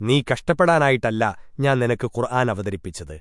നീ കഷ്ടപ്പെടാനായിട്ടല്ല ഞാൻ നിനക്ക് ഖുർആൻ അവതരിപ്പിച്ചത്.